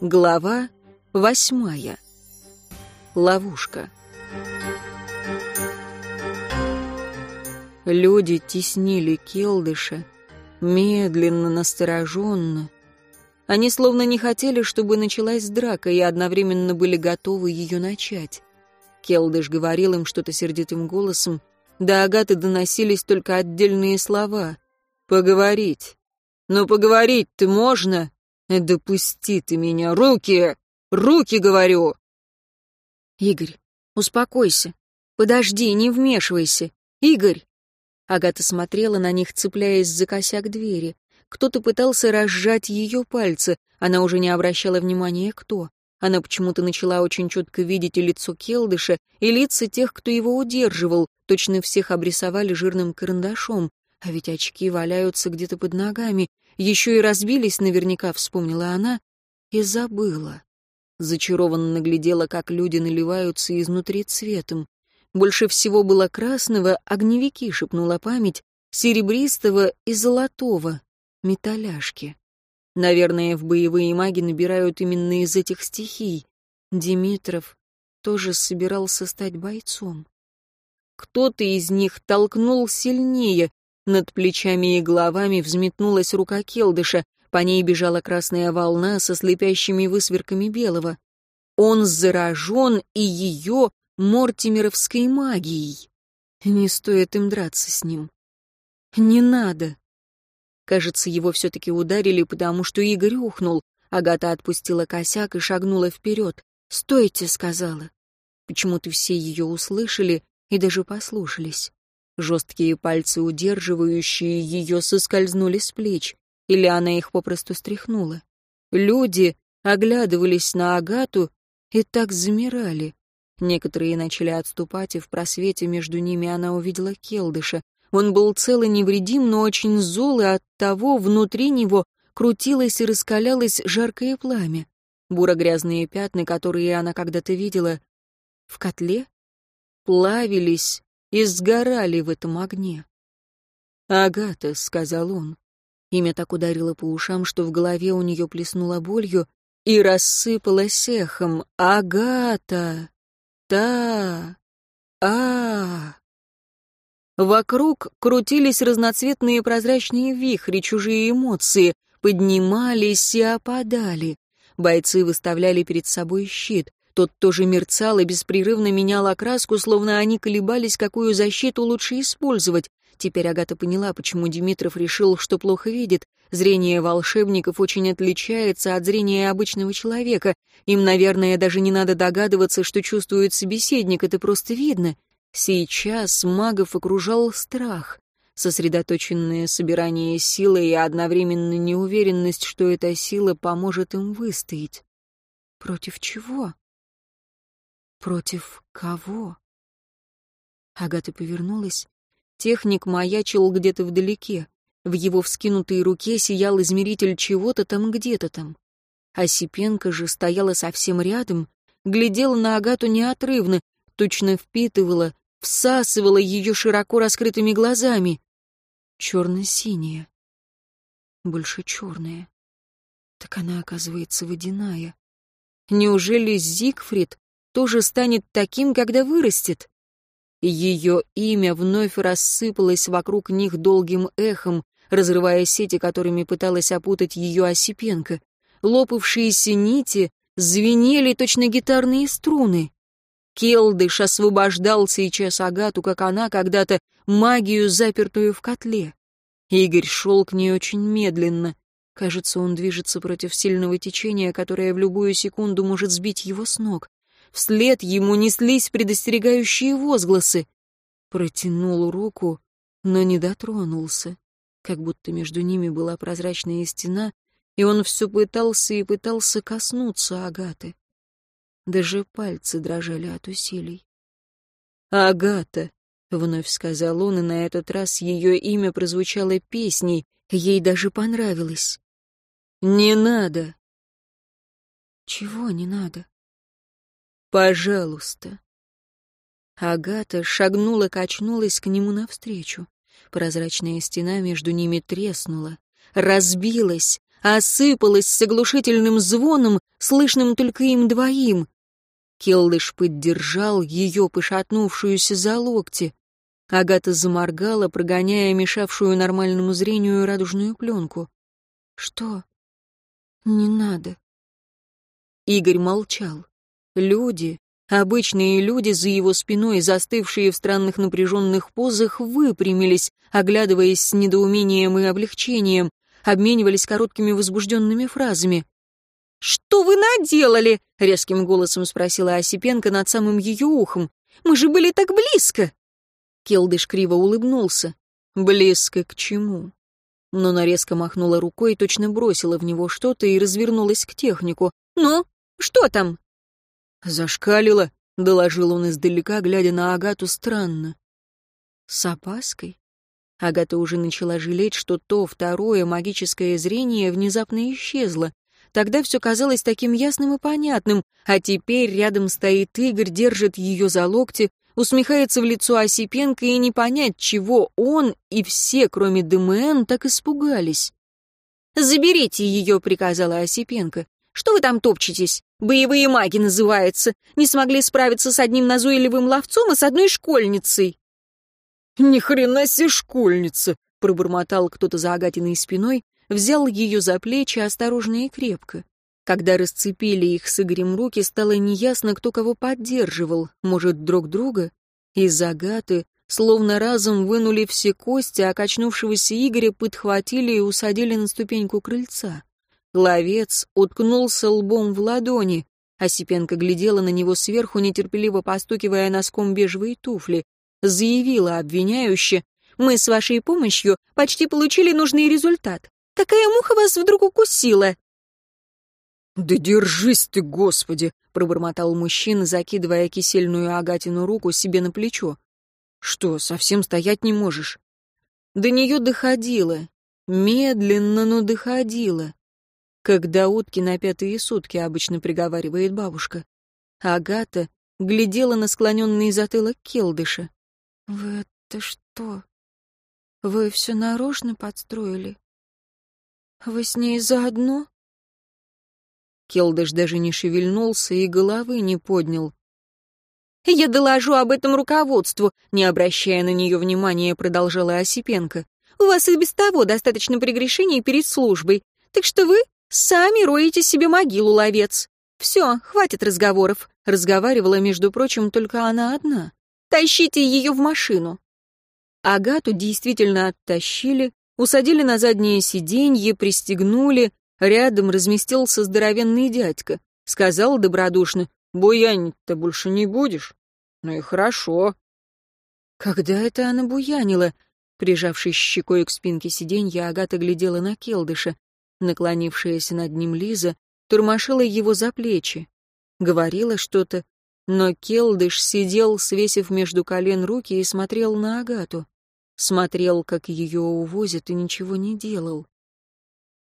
Глава восьмая. Ловушка. Люди теснили Келдыша, медленно, настороженно. Они словно не хотели, чтобы началась драка, и одновременно были готовы ее начать. Келдыш говорил им что-то сердитым голосом, до Агаты доносились только отдельные слова. «Поговорить. Но поговорить-то можно?» «Допусти ты меня! Руки! Руки, говорю!» «Игорь, успокойся. Подожди, не вмешивайся. Игорь!» Агата смотрела на них, цепляясь за косяк двери. Кто-то пытался разжать ее пальцы. Она уже не обращала внимания, кто. Она почему-то начала очень четко видеть и лицо Келдыша, и лица тех, кто его удерживал. Точно всех обрисовали жирным карандашом. А ведь очки валяются где-то под ногами. Еще и разбились наверняка, вспомнила она, и забыла. Зачарованно глядела, как люди наливаются изнутри цветом. Больше всего было красного, огневики, шепнула память, серебристого и золотого, металляшки. Наверное, в боевые маги набирают именно из этих стихий. Димитров тоже собирался стать бойцом. Кто-то из них толкнул сильнее. Над плечами и головами взметнулась рука Келдыша. По ней бежала красная волна со слепящими высверками белого. Он заражен и ее мортимеровской магией. Не стоит им драться с ним. Не надо. Кажется, его все-таки ударили, потому что Игорь ухнул. Агата отпустила косяк и шагнула вперед. «Стойте», — сказала. Почему-то все ее услышали и даже послушались. Жесткие пальцы, удерживающие ее, соскользнули с плеч, или она их попросту стряхнула. Люди оглядывались на Агату и так замирали. Некоторые начали отступать, и в просвете между ними она увидела Келдыша. Он был цел и невредим, но очень зол, и оттого внутри него крутилось и раскалялось жаркое пламя. Буро-грязные пятна, которые она когда-то видела в котле, плавились и сгорали в этом огне. «Агата», — сказал он. Имя так ударило по ушам, что в голове у нее плеснуло болью и рассыпалось эхом. «Агата! Та! а Вокруг крутились разноцветные прозрачные вихри, чужие эмоции, поднимались и опадали. Бойцы выставляли перед собой щит. Тот тоже мерцал и беспрерывно менял окраску, словно они колебались, какую защиту лучше использовать. Теперь Агата поняла, почему Димитров решил, что плохо видит. Зрение волшебников очень отличается от зрения обычного человека. Им, наверное, даже не надо догадываться, что чувствует собеседник, это просто видно. Сейчас магов окружал страх, сосредоточенное собирание силы и одновременно неуверенность, что эта сила поможет им выстоять. Против чего? Против кого? Агата повернулась. Техник маячил где-то вдалеке. В его вскинутой руке сиял измеритель чего-то там где-то там. Осипенко же стояла совсем рядом, глядела на Агату неотрывно, точно впитывала, всасывала ее широко раскрытыми глазами. Черно-синяя. Больше черная. Так она, оказывается, водяная. Неужели Зигфрид тоже станет таким, когда вырастет? Ее имя вновь рассыпалось вокруг них долгим эхом, разрывая сети, которыми пыталась опутать ее Осипенко. Лопавшиеся нити звенели точно гитарные струны. Келдыш освобождал сейчас Агату, как она когда-то, магию, запертую в котле. Игорь шел к ней очень медленно. Кажется, он движется против сильного течения, которое в любую секунду может сбить его с ног. Вслед ему неслись предостерегающие возгласы. Протянул руку, но не дотронулся. Как будто между ними была прозрачная стена, и он все пытался и пытался коснуться Агаты. Даже пальцы дрожали от усилий. «Агата», — вновь сказал он, и на этот раз ее имя прозвучало песней, ей даже понравилось. «Не надо». «Чего не надо?» «Пожалуйста». Агата шагнула, качнулась к нему навстречу. Прозрачная стена между ними треснула, разбилась, осыпалась с оглушительным звоном, слышным только им двоим. Келдыш поддержал ее, пошатнувшуюся за локти. Агата заморгала, прогоняя мешавшую нормальному зрению радужную пленку. «Что? Не надо». Игорь молчал. Люди, обычные люди за его спиной, застывшие в странных напряженных позах, выпрямились, оглядываясь с недоумением и облегчением, обменивались короткими возбужденными фразами. «Что вы наделали?» — резким голосом спросила Осипенко над самым ее ухом. «Мы же были так близко!» Келдыш криво улыбнулся. «Близко к чему?» Нона резко махнула рукой, точно бросила в него что-то и развернулась к технику. «Ну, что там?» «Зашкалила», — доложил он издалека, глядя на Агату странно. С опаской. Агата уже начала жалеть, что то второе магическое зрение внезапно исчезло. Тогда все казалось таким ясным и понятным, а теперь рядом стоит Игорь, держит ее за локти, усмехается в лицо Осипенко и не понять, чего он и все, кроме ДМН, так испугались. «Заберите ее», — приказала Осипенко. «Что вы там топчетесь? Боевые маги называется. Не смогли справиться с одним назойливым ловцом и с одной школьницей». «Ни хрена себе школьница!» — пробормотал кто-то за Агатиной спиной, взял ее за плечи осторожно и крепко. Когда расцепили их с Игорем руки, стало неясно, кто кого поддерживал, может, друг друга? Из Агаты словно разом вынули все кости, а качнувшегося Игоря подхватили и усадили на ступеньку крыльца. Ловец уткнулся лбом в ладони. Осипенко глядела на него сверху, нетерпеливо постукивая носком бежевой туфли. Заявила обвиняюще, «Мы с вашей помощью почти получили нужный результат. Какая муха вас вдруг укусила?» «Да держись ты, Господи!» — пробормотал мужчина, закидывая кисельную Агатину руку себе на плечо. «Что, совсем стоять не можешь?» До нее доходило. Медленно, но доходило. Когда утки на пятые сутки обычно приговаривает бабушка. Агата глядела на склоненный затылок Келдыша. «Вы это что? Вы все нарочно подстроили? Вы с ней заодно?» Келдыш даже не шевельнулся и головы не поднял. «Я доложу об этом руководству», — не обращая на нее внимания, продолжала Осипенко. «У вас и без того достаточно прегрешений перед службой, так что вы сами роете себе могилу, ловец. Все, хватит разговоров», — разговаривала, между прочим, только она одна. «Тащите ее в машину». Агату действительно оттащили, усадили на заднее сиденье, пристегнули, Рядом разместился здоровенный дядька. Сказал добродушно, «Буянить-то больше не будешь?» «Ну и хорошо». Когда это она буянила? Прижавшись щекой к спинке сиденья, Агата глядела на Келдыша. Наклонившаяся над ним Лиза турмашила его за плечи. Говорила что-то, но Келдыш сидел, свесив между колен руки и смотрел на Агату. Смотрел, как ее увозят, и ничего не делал.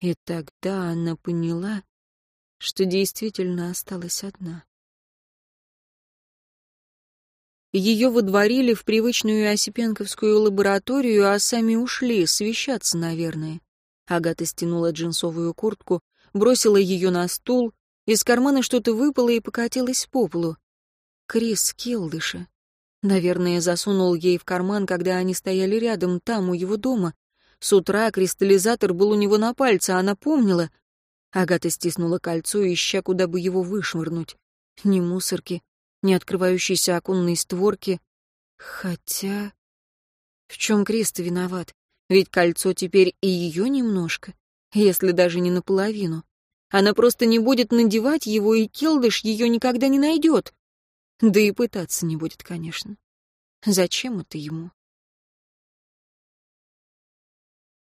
И тогда она поняла, что действительно осталась одна. Ее водворили в привычную Осипенковскую лабораторию, а сами ушли, свещаться, наверное. Агата стянула джинсовую куртку, бросила ее на стул, из кармана что-то выпало и покатилось по полу. Крис Келдыша. Наверное, засунул ей в карман, когда они стояли рядом, там, у его дома. С утра кристаллизатор был у него на пальце, она помнила. Агата стиснула кольцо, ища, куда бы его вышвырнуть. Ни мусорки, ни открывающейся оконной створки. Хотя... В чем Криста виноват? Ведь кольцо теперь и ее немножко, если даже не наполовину. Она просто не будет надевать его, и Келдыш ее никогда не найдет. Да и пытаться не будет, конечно. Зачем это ему?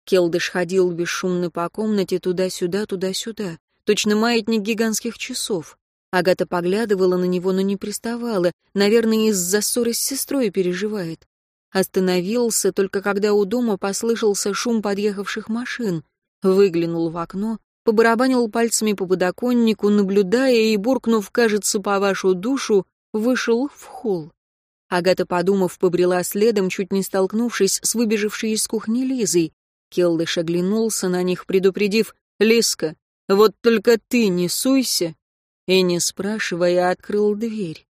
Келдыш ходил бесшумно по комнате туда-сюда, туда-сюда, точно маятник гигантских часов. Агата поглядывала на него, но не приставала, наверное, из-за ссоры с сестрой переживает. Остановился, только когда у дома послышался шум подъехавших машин. Выглянул в окно, побарабанил пальцами по подоконнику, наблюдая и, буркнув, кажется, по вашу душу, вышел в холл. Агата, подумав, побрела следом, чуть не столкнувшись с выбежавшей из кухни Лизой. Келдыш оглянулся на них, предупредив Лиска, вот только ты не суйся!» И, не спрашивая, открыл дверь.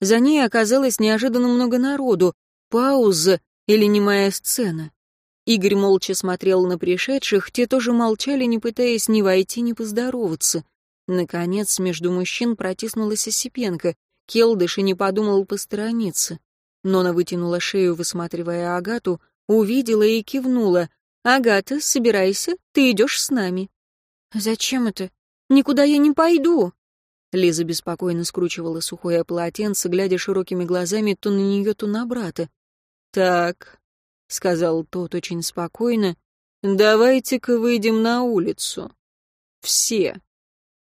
За ней оказалось неожиданно много народу, пауза или немая сцена. Игорь молча смотрел на пришедших, те тоже молчали, не пытаясь ни войти, ни поздороваться. Наконец, между мужчин протиснулась Осипенко. Келдыш и не подумал посторониться. Нона вытянула шею, высматривая Агату, увидела и кивнула. «Агата, собирайся, ты идешь с нами». «Зачем это? Никуда я не пойду!» Лиза беспокойно скручивала сухое полотенце, глядя широкими глазами то на нее, то на брата. «Так, — сказал тот очень спокойно, — «давайте-ка выйдем на улицу. Все».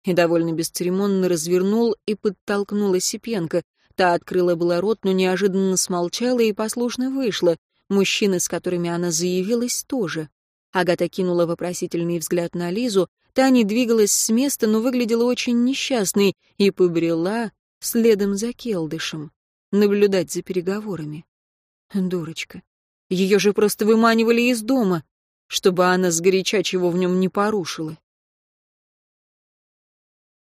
И довольно бесцеремонно развернул и подтолкнул Осипенко. Та открыла было рот, но неожиданно смолчала и послушно вышла. Мужчины, с которыми она заявилась, тоже. Агата кинула вопросительный взгляд на Лизу. Та не двигалась с места, но выглядела очень несчастной и побрела следом за Келдышем, наблюдать за переговорами. Дурочка. Ее же просто выманивали из дома, чтобы она сгоряча чего в нем не порушила.